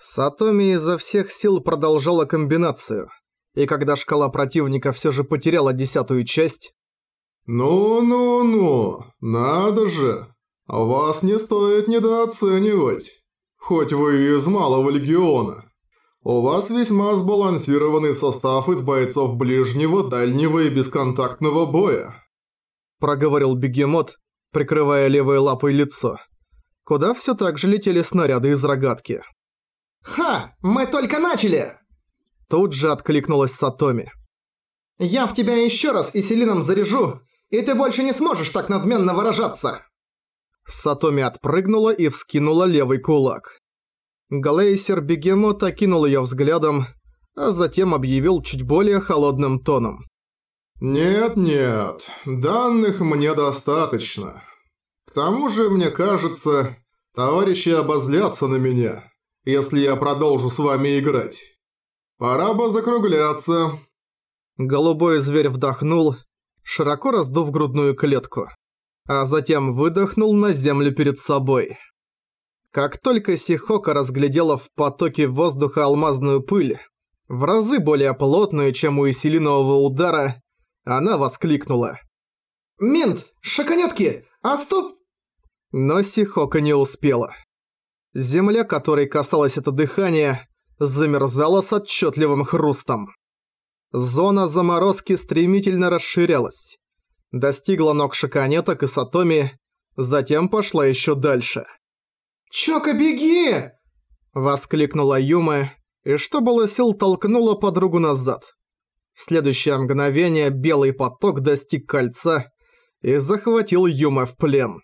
Сатоми изо всех сил продолжала комбинацию, и когда шкала противника все же потеряла десятую часть... «Ну-ну-ну, надо же, вас не стоит недооценивать, хоть вы из Малого Легиона. У вас весьма сбалансированный состав из бойцов ближнего, дальнего и бесконтактного боя», проговорил бегемот, прикрывая левой лапой лицо, куда все так же летели снаряды из рогатки. «Ха! Мы только начали!» Тут же откликнулась Сатоми. «Я в тебя еще раз и селином заряжу, и ты больше не сможешь так надменно выражаться!» Сатоми отпрыгнула и вскинула левый кулак. Глейсер Бегемот окинул её взглядом, а затем объявил чуть более холодным тоном. «Нет-нет, данных мне достаточно. К тому же, мне кажется, товарищи обозлятся на меня если я продолжу с вами играть. Пора бы закругляться». Голубой зверь вдохнул, широко раздув грудную клетку, а затем выдохнул на землю перед собой. Как только Сихока разглядела в потоке воздуха алмазную пыль, в разы более плотную, чем у Исилинового удара, она воскликнула. «Мент! Шаканетки! Отступ!» Но Сихока не успела. Земля, которой касалось это дыхание, замерзала с отчетливым хрустом. Зона заморозки стремительно расширялась. Достигла ног шаканеток и Сатоми, затем пошла еще дальше. «Чока, беги!» Воскликнула Юма, и что было сил толкнула подругу назад. В следующее мгновение белый поток достиг кольца и захватил Юма в плен.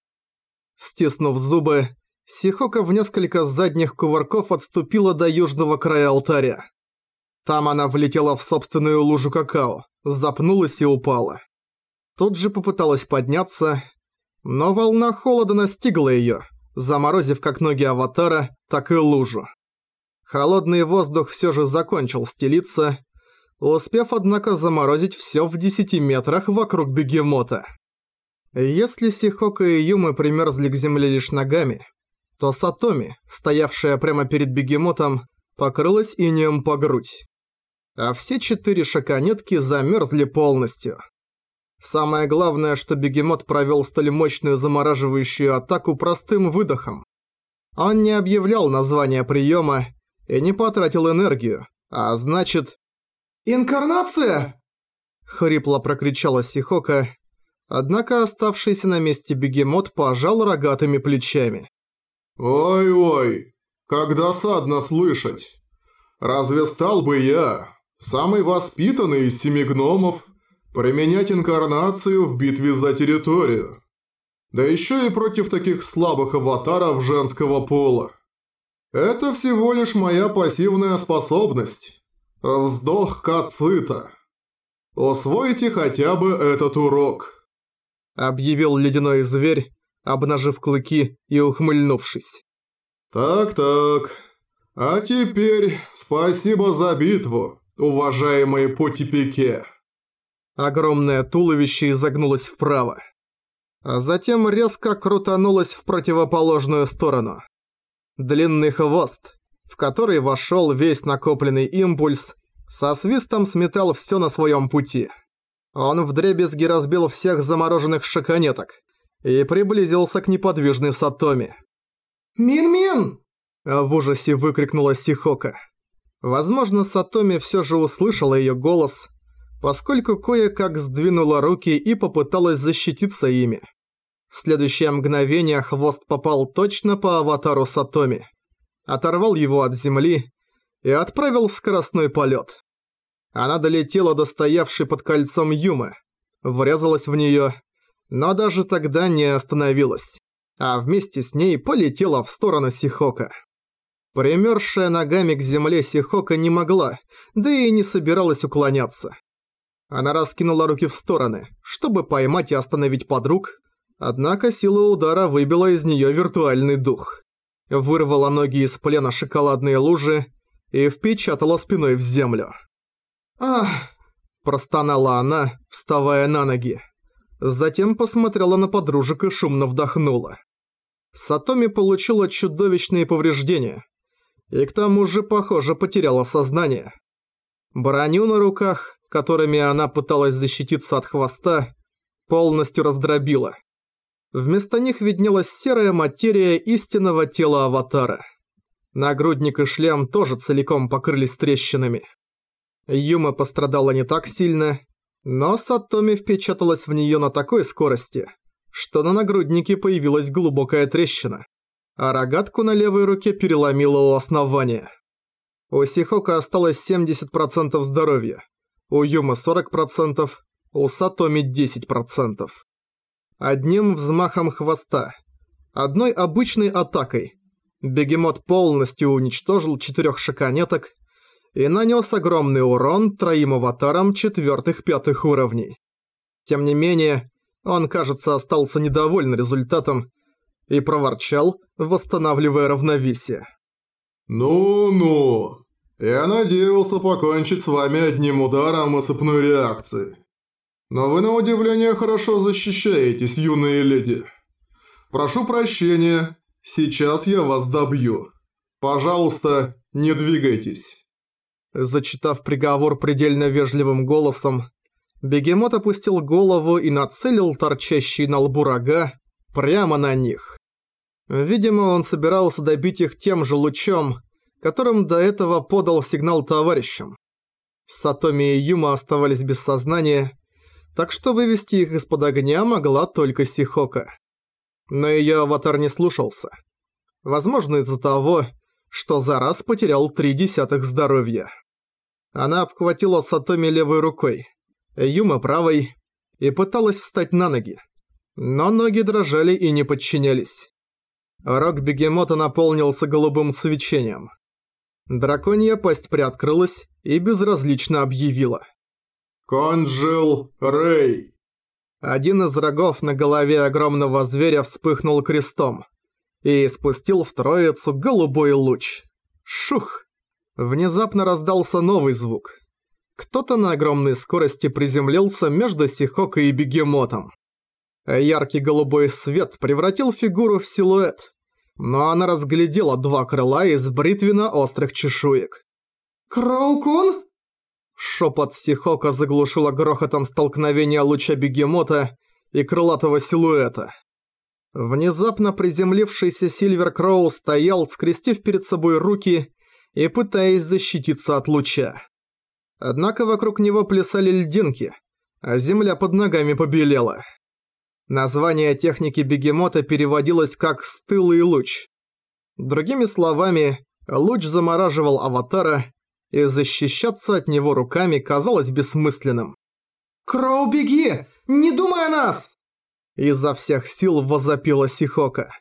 Стиснув зубы, Сихока в несколько задних кувырков отступила до южного края алтаря. Там она влетела в собственную лужу какао, запнулась и упала. Тут же попыталась подняться, но волна холода настигла её, заморозив как ноги аватара, так и лужу. Холодный воздух всё же закончил стелиться, успев, однако, заморозить всё в 10 метрах вокруг бегемота. Если Сихока и Юмы примерзли к земле лишь ногами, то Сатоми, стоявшая прямо перед бегемотом, покрылась инеем по грудь. А все четыре шаканетки замерзли полностью. Самое главное, что бегемот провел столь мощную замораживающую атаку простым выдохом. Он не объявлял название приема и не потратил энергию, а значит... «Инкарнация!» Хрипло прокричала Сихока, однако оставшийся на месте бегемот пожал рогатыми плечами. «Ой-ой, как досадно слышать! Разве стал бы я, самый воспитанный из семи гномов, применять инкарнацию в битве за территорию? Да еще и против таких слабых аватаров женского пола. Это всего лишь моя пассивная способность. Вздох Кацита. Усвойте хотя бы этот урок», — объявил ледяной зверь, обнажив клыки и ухмыльнувшись. «Так-так, а теперь спасибо за битву, уважаемые потипике». Огромное туловище изогнулось вправо, а затем резко крутанулось в противоположную сторону. Длинный хвост, в который вошел весь накопленный импульс, со свистом сметал все на своем пути. Он вдребезги разбил всех замороженных шаканеток, и приблизился к неподвижной Сатоми. «Мин-Мин!» В ужасе выкрикнула Сихока. Возможно, Сатоми все же услышала ее голос, поскольку кое-как сдвинула руки и попыталась защититься ими. В следующее мгновение хвост попал точно по аватару Сатоми, оторвал его от земли и отправил в скоростной полет. Она долетела до стоявшей под кольцом Юмы, врезалась в нее но даже тогда не остановилась, а вместе с ней полетела в сторону Сихока. Примерзшая ногами к земле Сихока не могла, да и не собиралась уклоняться. Она раскинула руки в стороны, чтобы поймать и остановить подруг, однако сила удара выбила из нее виртуальный дух. Вырвала ноги из плена шоколадные лужи и впечатала спиной в землю. «Ах!» – простонала она, вставая на ноги. Затем посмотрела на подружек и шумно вдохнула. Сатоми получила чудовищные повреждения. И к тому же, похоже, потеряла сознание. Броню на руках, которыми она пыталась защититься от хвоста, полностью раздробила. Вместо них виднелась серая материя истинного тела аватара. Нагрудник и шлем тоже целиком покрылись трещинами. Юма пострадала не так сильно, но Сатоми впечаталась в неё на такой скорости, что на нагруднике появилась глубокая трещина, а рогатку на левой руке переломило у основания. У Сихока осталось 70% здоровья, у Юмы 40%, у Сатоми 10%. Одним взмахом хвоста, одной обычной атакой, бегемот полностью уничтожил четырёх шаканеток и нанес огромный урон троим аватарам четвертых-пятых уровней. Тем не менее, он, кажется, остался недоволен результатом и проворчал, восстанавливая равновесие. «Ну-ну, я надеялся покончить с вами одним ударом и цепной реакцией. Но вы на удивление хорошо защищаетесь, юные леди. Прошу прощения, сейчас я вас добью. Пожалуйста, не двигайтесь». Зачитав приговор предельно вежливым голосом, бегемот опустил голову и нацелил торчащие на лбу рога прямо на них. Видимо, он собирался добить их тем же лучом, которым до этого подал сигнал товарищам. Сатоми и Юма оставались без сознания, так что вывести их из-под огня могла только Сихока. Но её аватар не слушался. Возможно, из-за того, что за раз потерял три десятых здоровья. Она обхватила Сатоми левой рукой, Юма правой, и пыталась встать на ноги. Но ноги дрожали и не подчинялись. Рог бегемота наполнился голубым свечением. Драконья пасть приоткрылась и безразлично объявила. «Конджил Рэй!» Один из рогов на голове огромного зверя вспыхнул крестом и спустил в троицу голубой луч. Шух! Внезапно раздался новый звук. Кто-то на огромной скорости приземлился между Сихокой и Бегемотом. Яркий голубой свет превратил фигуру в силуэт, но она разглядела два крыла из бритвенно-острых чешуек. «Кроукун?» Шепот Сихока заглушила грохотом столкновения луча Бегемота и крылатого силуэта. Внезапно приземлившийся Сильвер Кроу стоял, скрестив перед собой руки и пытаясь защититься от луча. Однако вокруг него плясали льдинки, а земля под ногами побелела. Название техники бегемота переводилось как «стылый луч». Другими словами, луч замораживал аватара, и защищаться от него руками казалось бессмысленным. «Кроу, беги! Не думай о нас!» Изо всех сил возопила Сихока.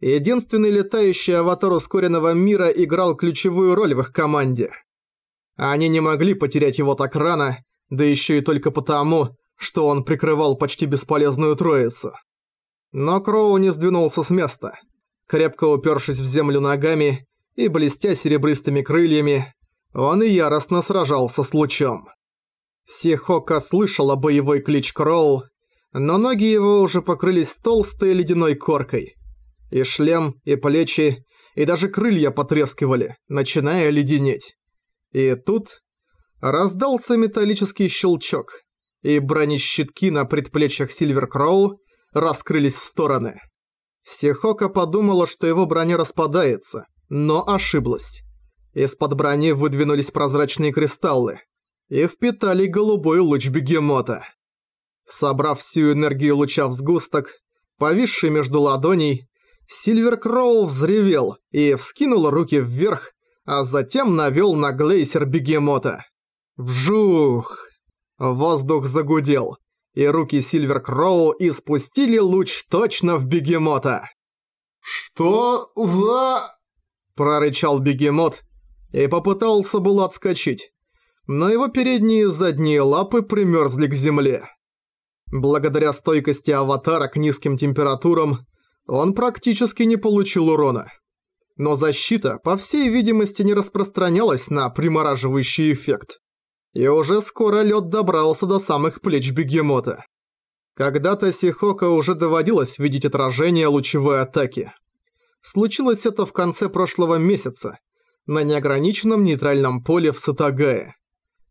Единственный летающий аватар ускоренного мира играл ключевую роль в их команде. Они не могли потерять его так рано, да еще и только потому, что он прикрывал почти бесполезную троицу. Но Кроу не сдвинулся с места. Крепко упершись в землю ногами и блестя серебристыми крыльями, он и яростно сражался с лучом. Сихока слышала боевой клич Кроу, но ноги его уже покрылись толстой ледяной коркой – и шлем, и плечи, и даже крылья потрескивали, начиная леденеть. И тут раздался металлический щелчок, и бронещитки на предплечьях Сильвер Кроу раскрылись в стороны. Сихока подумала, что его броня распадается, но ошиблась. Из-под брони выдвинулись прозрачные кристаллы и впитали голубой луч бегемота. Собрав всю энергию луча в сгусток, повисший между ладоней, Сильвер Кроу взревел и вскинул руки вверх, а затем навёл на глейсер бегемота. Вжух! Воздух загудел, и руки Сильвер Кроу испустили луч точно в бегемота. «Что за...» – прорычал бегемот и попытался было отскочить, но его передние и задние лапы примёрзли к земле. Благодаря стойкости аватара к низким температурам, он практически не получил урона. Но защита, по всей видимости, не распространялась на примораживающий эффект. И уже скоро лед добрался до самых плеч бегемота. Когда-то Сихока уже доводилось видеть отражение лучевой атаки. Случилось это в конце прошлого месяца, на неограниченном нейтральном поле в Сатагае,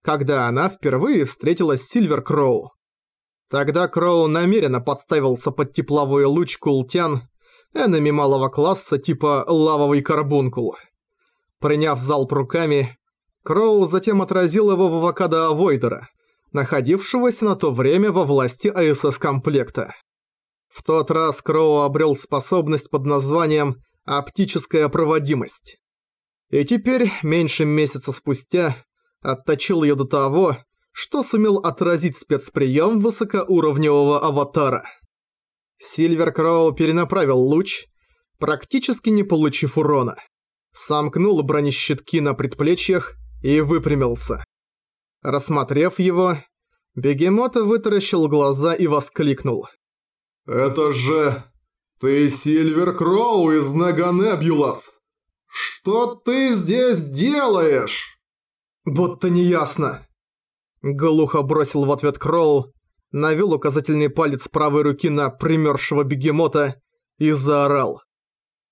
когда она впервые встретилась с Сильвер Кроу. Тогда Кроу намеренно подставился под тепловой луч Култян, энеми малого класса типа лавовый карбункул. Приняв залп руками, Кроу затем отразил его в авокадо Авойдера, находившегося на то время во власти АСС-комплекта. В тот раз Кроу обрел способность под названием «оптическая проводимость». И теперь, меньше месяца спустя, отточил ее до того, что сумел отразить спецприем высокоуровневого аватара. Сильвер Кроу перенаправил луч, практически не получив урона. Сомкнул бронещитки на предплечьях и выпрямился. Рассмотрев его, бегемот вытаращил глаза и воскликнул. «Это же... ты Сильвер Кроу из Наганебюлас! Что ты здесь делаешь?» «Будто неясно!» Глухо бросил в ответ Кроу, навел указательный палец правой руки на примершего бегемота и заорал.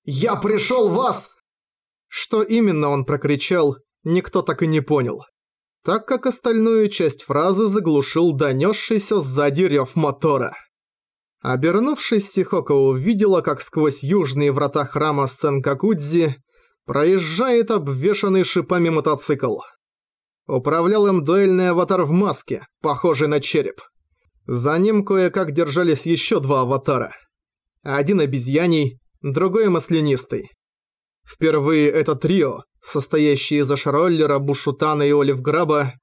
«Я пришел вас!» Что именно он прокричал, никто так и не понял, так как остальную часть фразы заглушил донесшийся сзади рев мотора. Обернувшись, Сихока увидела, как сквозь южные врата храма Сенкакудзи проезжает обвешанный шипами мотоцикл. Управлял им дуэльный аватар в маске, похожий на череп. За ним кое-как держались еще два аватара. Один обезьяний, другой маслянистый. Впервые это трио, состоящее из Ашроллера, Бушутана и Олив Граба,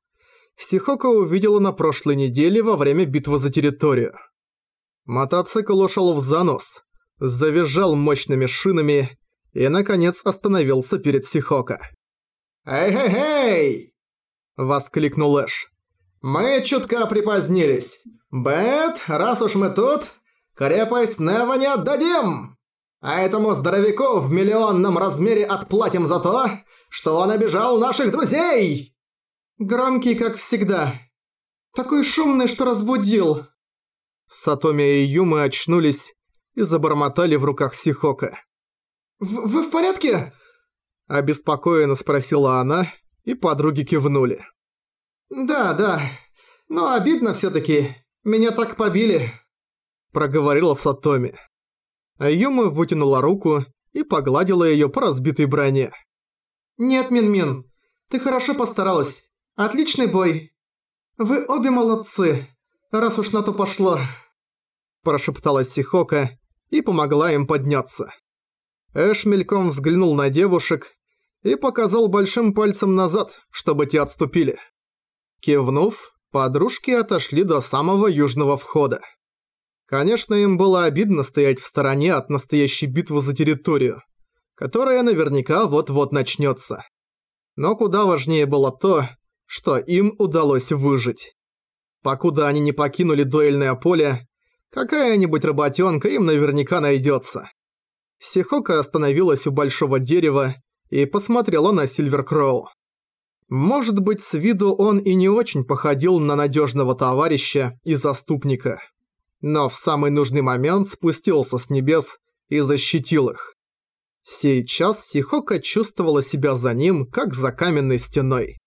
Сихока увидела на прошлой неделе во время битвы за территорию. Мотоцикл ушел в занос, завизжал мощными шинами и, наконец, остановился перед Сихока. «Эй-эй-эй!» – воскликнул Эш. «Мы чутка припозднились. Бэт, раз уж мы тут, крепость Нева не отдадим! А этому здоровяку в миллионном размере отплатим за то, что он обижал наших друзей!» Громкий, как всегда. Такой шумный, что разбудил. Сатоми и Юмы очнулись и забормотали в руках Сихока. «Вы в порядке?» Обеспокоенно спросила она, и подруги кивнули. «Да, да. Но обидно всё-таки. Меня так побили», – проговорила Сатоми. А Юма вытянула руку и погладила её по разбитой броне. «Нет, Мин-Мин, ты хорошо постаралась. Отличный бой. Вы обе молодцы раз уж на то пошло», – прошептала Сихока и помогла им подняться. Эш мельком взглянул на девушек и показал большим пальцем назад, чтобы те отступили. Кивнув, подружки отошли до самого южного входа. Конечно, им было обидно стоять в стороне от настоящей битвы за территорию, которая наверняка вот-вот начнется. Но куда важнее было то, что им удалось выжить. Покуда они не покинули дуэльное поле, какая-нибудь работенка им наверняка найдется. Сихока остановилась у большого дерева и посмотрела на Сильверкроу. Может быть, с виду он и не очень походил на надежного товарища и заступника. Но в самый нужный момент спустился с небес и защитил их. Сейчас Сихока чувствовала себя за ним, как за каменной стеной.